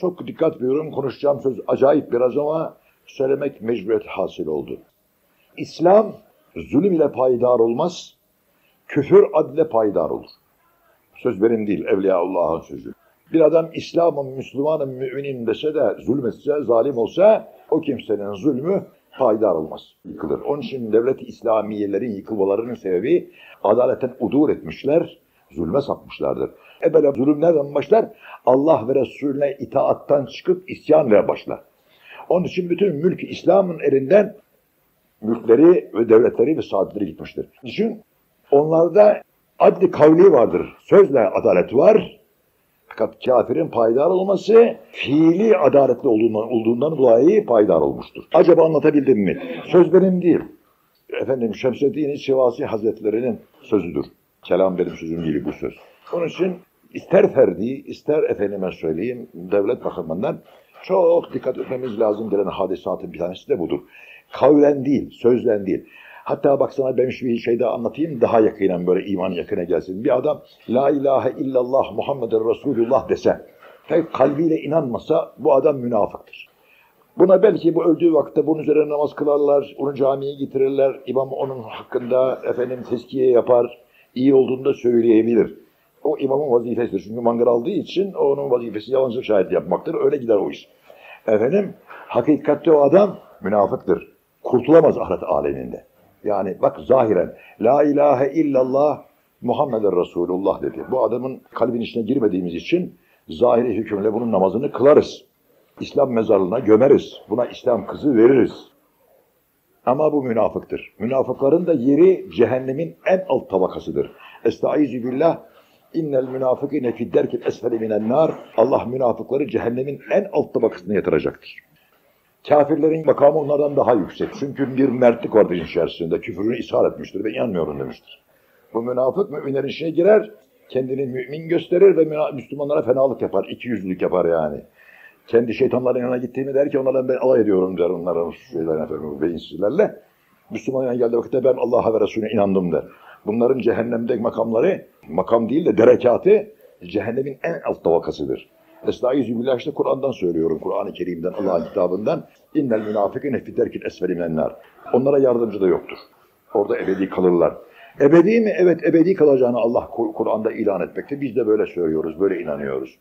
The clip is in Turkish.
Çok dikkat veriyorum. Konuşacağım söz acayip biraz ama söylemek mecburiyet hasıl oldu. İslam zulüm ile payidar olmaz. Küfür adle payidar olur. Söz benim değil, Evliyaullah'ın sözü. Bir adam İslam'ın, Müslüman'ın, müminim dese de zulmetse, zalim olsa o kimsenin zulmü payidar olmaz, yıkılır. Onun için devlet-i İslamiyelerin yıkılmalarının sebebi adaletten udur etmişler, zulme sapmışlardır. Evvela zulüm nereden başlar? Allah ve Resulüne itaattan çıkıp isyanla başlar. Onun için bütün mülk İslam'ın elinden mülkleri ve devletleri ve saadetleri gitmiştir. Düşün, onlarda adli kavli vardır. Sözle adalet var. Fakat kafirin payidar olması fiili adaletli olduğundan, olduğundan dolayı payidar olmuştur. Acaba anlatabildim mi? Söz benim değil. Efendim Şemseddin Şivasi Hazretleri'nin sözüdür. Kelam benim sözüm değil bu söz. Onun için ister ferdi, ister efendime söyleyeyim devlet bakımından çok dikkat etmemiz lazım gelen hadisatın bir tanesi de budur. Kavlen değil, sözlen değil. Hatta baksana ben şu bir şey daha anlatayım daha yakinen böyle iman yakına gelsin. Bir adam La ilahe illallah Muhammeden Resulullah dese ve kalbiyle inanmasa bu adam münafıktır. Buna belki bu öldüğü vakitte bunun üzerine namaz kılarlar, onu camiye getirirler, imam onun hakkında efendim teskiye yapar, iyi olduğunu da söyleyebilir. O imamın vazifesidir. Çünkü mangal aldığı için onun vazifesi yalancı şahit yapmaktır. Öyle gider o iş. Efendim, hakikatte o adam münafıktır. Kurtulamaz ahiret aleminde. Yani bak zahiren La ilahe illallah Muhammeden Resulullah dedi. Bu adamın kalbin içine girmediğimiz için zahiri hükümle bunun namazını kılarız. İslam mezarlığına gömeriz. Buna İslam kızı veririz. Ama bu münafıktır. Münafıkların da yeri cehennemin en alt tabakasıdır. Estaizu billah innel münafıkine fidderkil esfeli minen nar. Allah münafıkları cehennemin en alt tabakasına yatıracaktır. Kafirlerin makamı onlardan daha yüksek. Çünkü bir mertlik vardır içerisinde. Küfrünü ishar etmiştir ve inanmıyorum demiştir. Bu münafık müminlerin içine girer, kendini mümin gösterir ve Müslümanlara fenalık yapar. iki yüzlülük yapar yani. Kendi şeytanların yanına gittiğimi der ki onlardan ben alay ediyorum der onların şeyler efendim, beyinsizlerle. Müslümanın yanına geldiği vakitte ben Allah'a ve Resulüne inandım der. Bunların cehennemde makamları, makam değil de derekatı cehennemin en alt tabakasıdır. Estaizu billah işte Kur'an'dan söylüyorum. Kur'an-ı Kerim'den, Allah'ın kitabından. İnnel münafıkine fidderkil esfeli minennar. Onlara yardımcı da yoktur. Orada ebedi kalırlar. Ebedi mi? Evet ebedi kalacağını Allah Kur'an'da ilan etmekte. Biz de böyle söylüyoruz, böyle inanıyoruz.